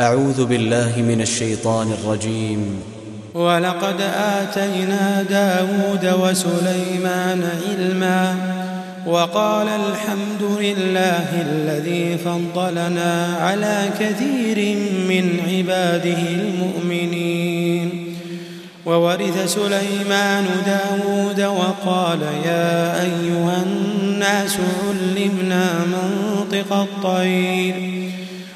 أعوذ بالله من الشيطان الرجيم. ولقد آتينا داود وسليمان علما وقال الحمد لله الذي فضلنا على كثير من عباده المؤمنين. وورث سليمان داود وقال يا أيها الناس علمنا منطق الطير.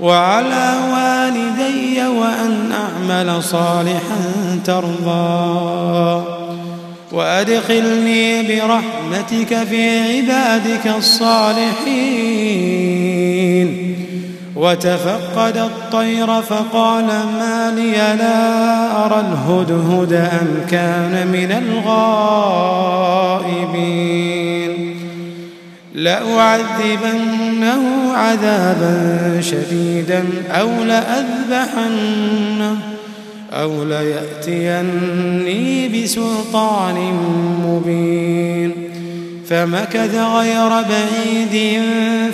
وعلى والدي وأن أعمل صالحا ترضى. وأدخلني برحمتك في عبادك الصالحين. وتفقد الطير فقال ما لي لا أرى الهدهد أم كان من الغائبين. لأعذبنه عذابا شديدا أو لأذبحنه أو ليأتيني بسلطان مبين فمكث غير بعيد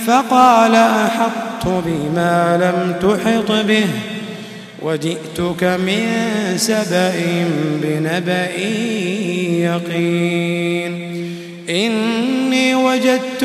فقال أحطت بما لم تحط به وجئتك من سبأ بنبأ يقين إني وجدت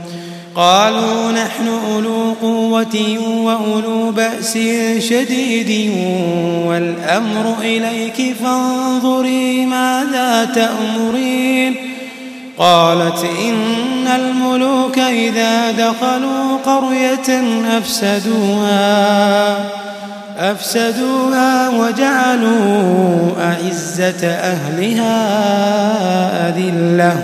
قالوا نحن أولو قوة وأولو بأس شديد والأمر إليك فانظري ماذا تأمرين قالت إن الملوك إذا دخلوا قرية أفسدوها أفسدوها وجعلوا أعزة أهلها أذلة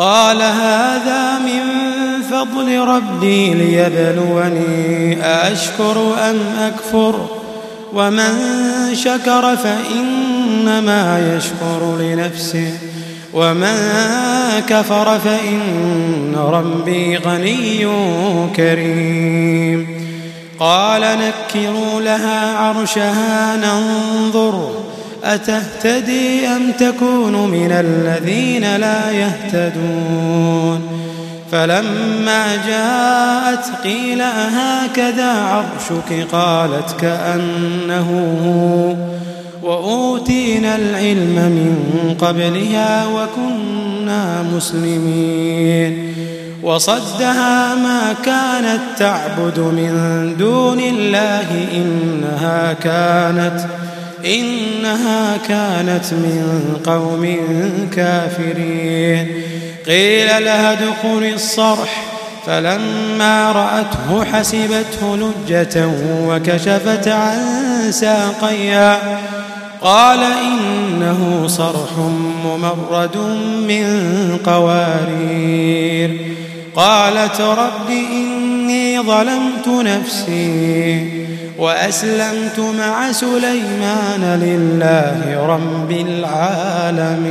قال هذا من فضل ربي ليبلوني أشكر أم أكفر ومن شكر فإنما يشكر لنفسه ومن كفر فإن ربي غني كريم قال نكروا لها عرشها ننظر أتهتدي أم تكون من الذين لا يهتدون؟ فلما جاءت قيل أهكذا عرشك؟ قالت كأنه هو وأوتينا العلم من قبلها وكنا مسلمين. وصدها ما كانت تعبد من دون الله إنها كانت إنها كانت من قوم كافرين. قيل لها ادخل الصرح. فلما رأته حسبته لجة وكشفت عن ساقيها. قال إنه صرح ممرد من قوارير. قالت رب إني ظلمت نفسي. وأسلمت مع سليمان لله رب العالمين.